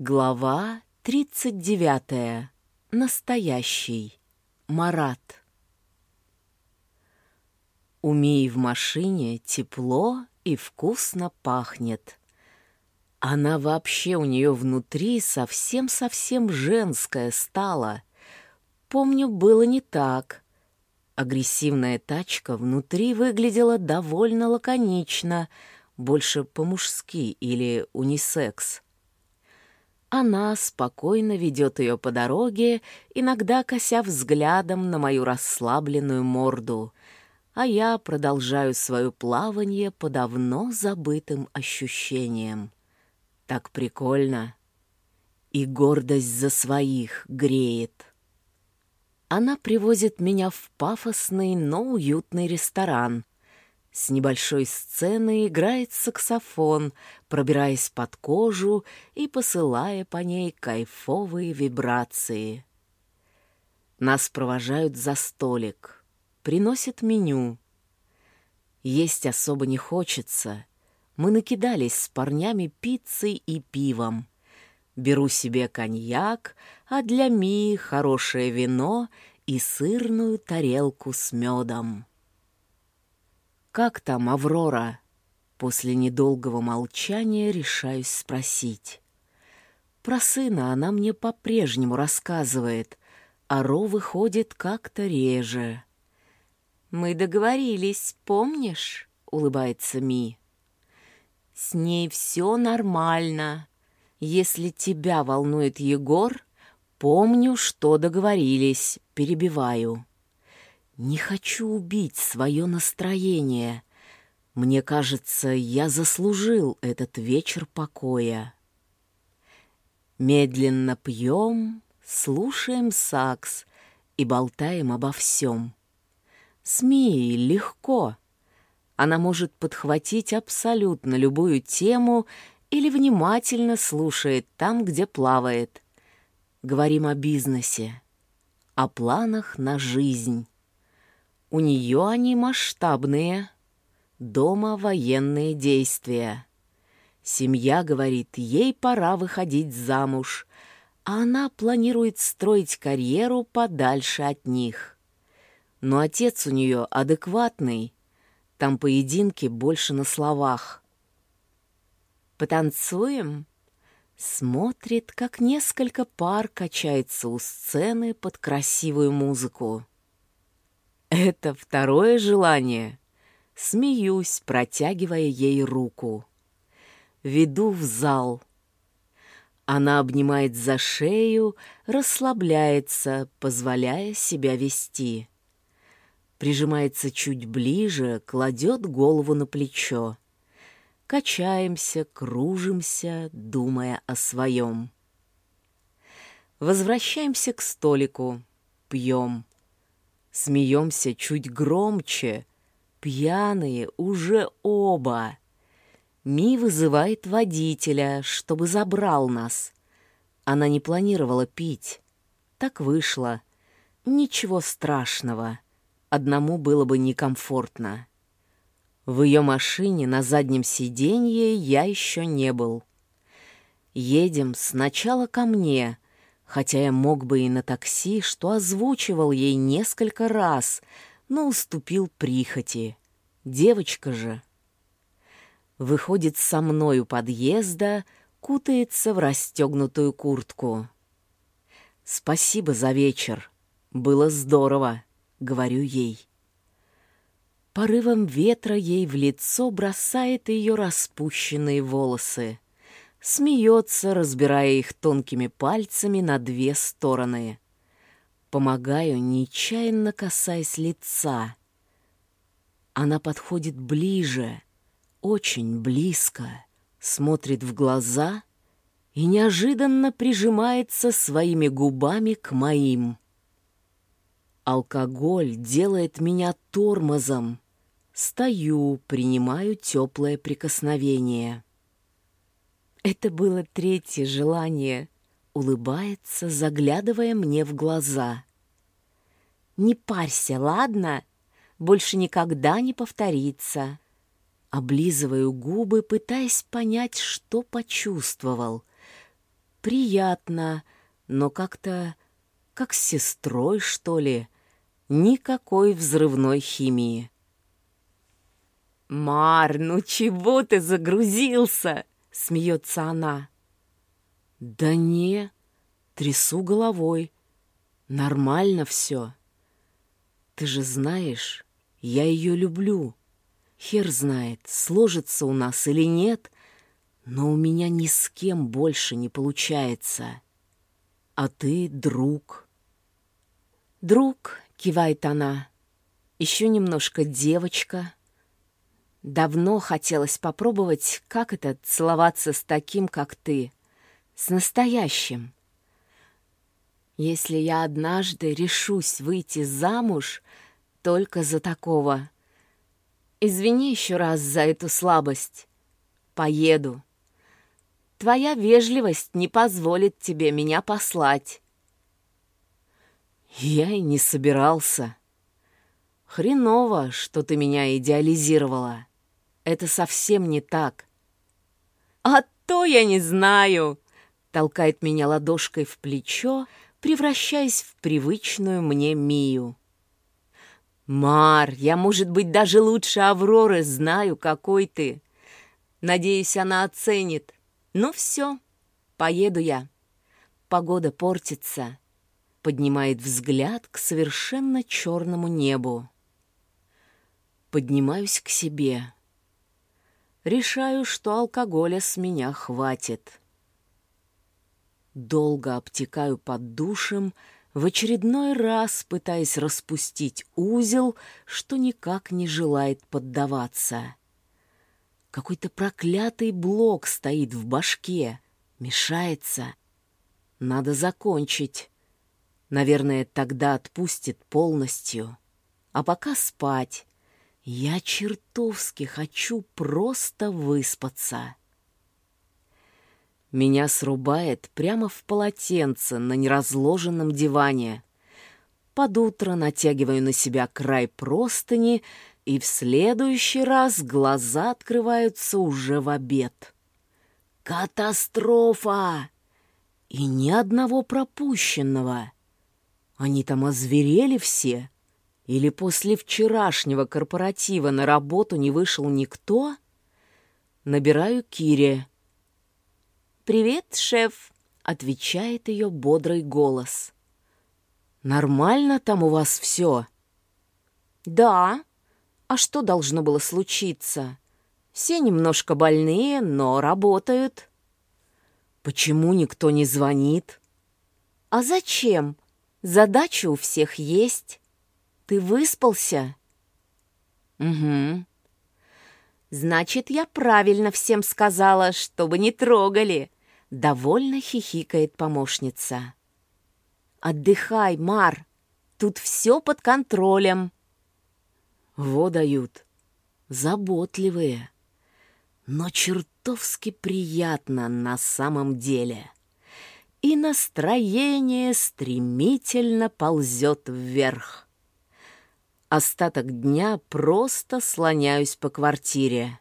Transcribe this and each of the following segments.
Глава 39. Настоящий. Марат. У Мии в машине тепло и вкусно пахнет. Она вообще у нее внутри совсем-совсем женская стала. Помню, было не так. Агрессивная тачка внутри выглядела довольно лаконично, больше по-мужски или унисекс. Она спокойно ведет ее по дороге, иногда кося взглядом на мою расслабленную морду, а я продолжаю свое плавание по давно забытым ощущениям. Так прикольно. И гордость за своих греет. Она привозит меня в пафосный, но уютный ресторан. С небольшой сцены играет саксофон, пробираясь под кожу и посылая по ней кайфовые вибрации. Нас провожают за столик, приносят меню. Есть особо не хочется — мы накидались с парнями пиццей и пивом. Беру себе коньяк, а для Ми хорошее вино и сырную тарелку с медом. «Как там Аврора?» После недолгого молчания решаюсь спросить. Про сына она мне по-прежнему рассказывает, а Ро выходит как-то реже. «Мы договорились, помнишь?» — улыбается Ми. С ней все нормально. Если тебя волнует Егор, помню, что договорились, перебиваю. Не хочу убить свое настроение. Мне кажется, я заслужил этот вечер покоя. Медленно пьем, слушаем сакс и болтаем обо всем. С легко — она может подхватить абсолютно любую тему или внимательно слушает там, где плавает. Говорим о бизнесе, о планах на жизнь. У нее они масштабные. Дома военные действия. Семья говорит, ей пора выходить замуж, а она планирует строить карьеру подальше от них. Но отец у нее адекватный — там поединки больше на словах. «Потанцуем?» Смотрит, как несколько пар качается у сцены под красивую музыку. Это второе желание. Смеюсь, протягивая ей руку. Веду в зал. Она обнимает за шею, расслабляется, позволяя себя вести прижимается чуть ближе, кладет голову на плечо. Качаемся, кружимся, думая о своем. Возвращаемся к столику, пьем. Смеемся чуть громче, пьяные уже оба. Ми вызывает водителя, чтобы забрал нас. Она не планировала пить. Так вышло. Ничего страшного одному было бы некомфортно. В ее машине на заднем сиденье я еще не был. Едем сначала ко мне, хотя я мог бы и на такси, что озвучивал ей несколько раз, но уступил прихоти. Девочка же. Выходит со мной у подъезда, кутается в расстегнутую куртку. «Спасибо за вечер. Было здорово». — говорю ей. Порывом ветра ей в лицо бросает ее распущенные волосы. Смеется, разбирая их тонкими пальцами на две стороны. Помогаю, нечаянно касаясь лица. Она подходит ближе, очень близко, смотрит в глаза и неожиданно прижимается своими губами к моим. Алкоголь делает меня тормозом. Стою, принимаю теплое прикосновение. Это было третье желание. Улыбается, заглядывая мне в глаза. «Не парься, ладно? Больше никогда не повторится». Облизываю губы, пытаясь понять, что почувствовал. Приятно, но как-то как с сестрой, что ли. Никакой взрывной химии. «Мар, ну чего ты загрузился?» — смеется она. «Да не, трясу головой. Нормально все. Ты же знаешь, я ее люблю. Хер знает, сложится у нас или нет, но у меня ни с кем больше не получается. А ты друг». «Друг», — кивает она, — «еще немножко девочка». Давно хотелось попробовать, как это целоваться с таким, как ты с настоящим. Если я однажды решусь выйти замуж только за такого, извини еще раз за эту слабость. Поеду. Твоя вежливость не позволит тебе меня послать. Я и не собирался. Хреново, что ты меня идеализировала. Это совсем не так. А то я не знаю, толкает меня ладошкой в плечо, превращаясь в привычную мне Мию. «Мар, я, может быть, даже лучше Авроры знаю, какой ты. Надеюсь, она оценит. Ну все, поеду я. Погода портится». Поднимает взгляд к совершенно черному небу. Поднимаюсь к себе. Решаю, что алкоголя с меня хватит. Долго обтекаю под душем, в очередной раз пытаясь распустить узел, что никак не желает поддаваться. Какой-то проклятый блок стоит в башке, мешается. Надо закончить. Наверное, тогда отпустит полностью. А пока спать. Я чертовски хочу просто выспаться. Меня срубает прямо в полотенце на неразложенном диване. Под утро натягиваю на себя край простыни, и в следующий раз глаза открываются уже в обед. Катастрофа! И ни одного пропущенного. Они там озверели все. Или после вчерашнего корпоратива на работу не вышел никто? Набираю Кире. «Привет, шеф!» — отвечает ее бодрый голос. «Нормально там у вас все?» «Да. А что должно было случиться? Все немножко больные, но работают». «Почему никто не звонит?» «А зачем? Задача у всех есть. Ты выспался?» «Угу. Значит, я правильно всем сказала, чтобы не трогали. Довольно хихикает помощница. «Отдыхай, Мар, тут все под контролем». Во дают. Заботливые. Но чертовски приятно на самом деле. И настроение стремительно ползет вверх. Остаток дня просто слоняюсь по квартире.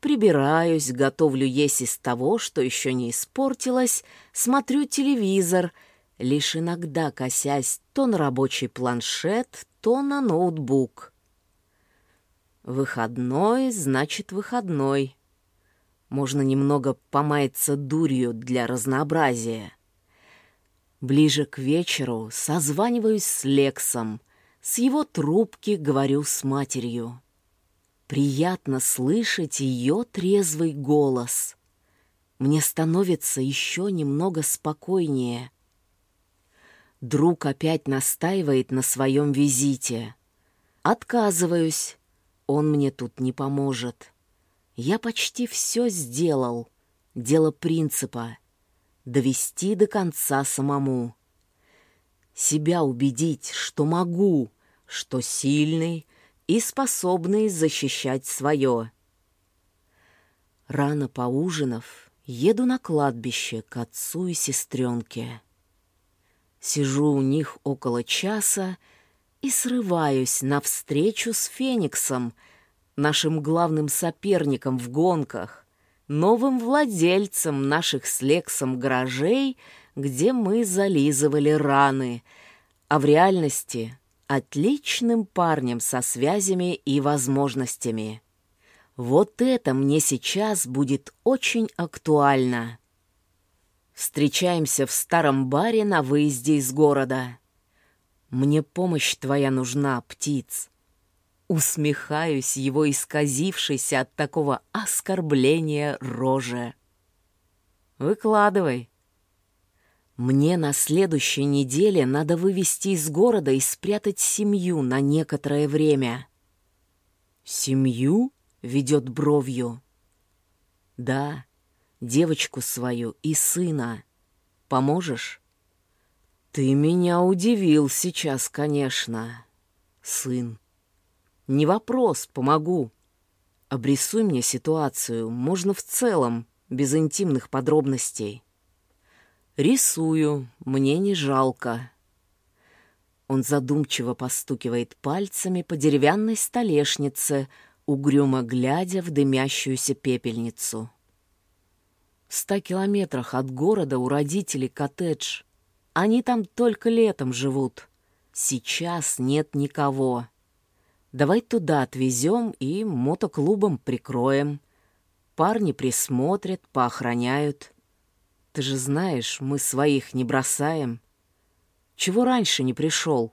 Прибираюсь, готовлю есть из того, что еще не испортилось, смотрю телевизор, лишь иногда косясь то на рабочий планшет, то на ноутбук. Выходной значит выходной. Можно немного помаяться дурью для разнообразия. Ближе к вечеру созваниваюсь с Лексом, с его трубки говорю с матерью. Приятно слышать ее трезвый голос. Мне становится еще немного спокойнее. Друг опять настаивает на своем визите. Отказываюсь. Он мне тут не поможет. Я почти все сделал. Дело принципа. Довести до конца самому. Себя убедить, что могу, что сильный, и способные защищать свое. Рано поужинав, еду на кладбище к отцу и сестренке. Сижу у них около часа и срываюсь навстречу с Фениксом, нашим главным соперником в гонках, новым владельцем наших с Лексом гаражей, где мы зализывали раны, а в реальности отличным парнем со связями и возможностями. Вот это мне сейчас будет очень актуально. Встречаемся в старом баре на выезде из города. Мне помощь твоя нужна, птиц. Усмехаюсь его исказившейся от такого оскорбления роже. Выкладывай. Мне на следующей неделе надо вывести из города и спрятать семью на некоторое время. Семью? Ведет бровью. Да, девочку свою и сына. Поможешь? Ты меня удивил сейчас, конечно, сын. Не вопрос, помогу. Обрисуй мне ситуацию, можно в целом, без интимных подробностей. «Рисую, мне не жалко». Он задумчиво постукивает пальцами по деревянной столешнице, угрюмо глядя в дымящуюся пепельницу. В ста километрах от города у родителей коттедж. Они там только летом живут. Сейчас нет никого. Давай туда отвезем и мотоклубом прикроем. Парни присмотрят, поохраняют. Ты же знаешь, мы своих не бросаем. Чего раньше не пришел?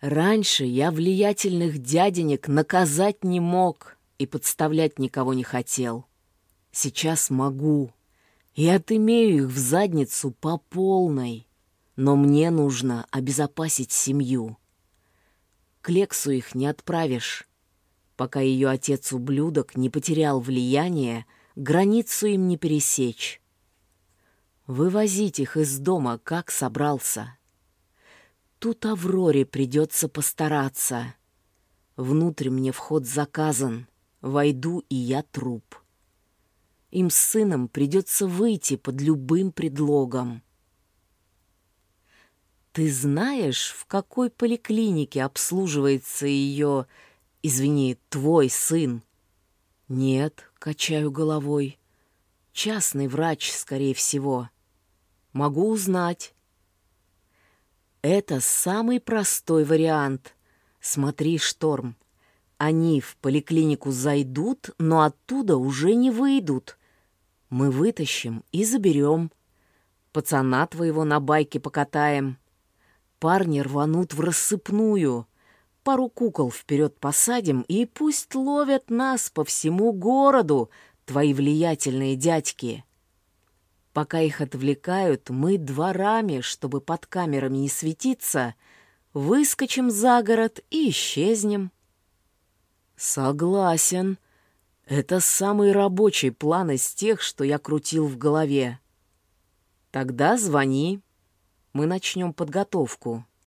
Раньше я влиятельных дяденек наказать не мог и подставлять никого не хотел. Сейчас могу и отымею их в задницу по полной. Но мне нужно обезопасить семью. К Лексу их не отправишь. Пока ее отец-ублюдок не потерял влияние, границу им не пересечь. Вывозить их из дома как собрался. Тут Авроре придется постараться. Внутрь мне вход заказан, войду и я труп. Им с сыном придется выйти под любым предлогом. Ты знаешь, в какой поликлинике обслуживается ее, извини, твой сын? Нет, Качаю головой. Частный врач, скорее всего. Могу узнать. Это самый простой вариант. Смотри, Шторм. Они в поликлинику зайдут, но оттуда уже не выйдут. Мы вытащим и заберем. Пацана твоего на байке покатаем. Парни рванут в рассыпную пару кукол вперед посадим, и пусть ловят нас по всему городу, твои влиятельные дядьки. Пока их отвлекают, мы дворами, чтобы под камерами не светиться, выскочим за город и исчезнем. Согласен. Это самый рабочий план из тех, что я крутил в голове. Тогда звони. Мы начнем подготовку.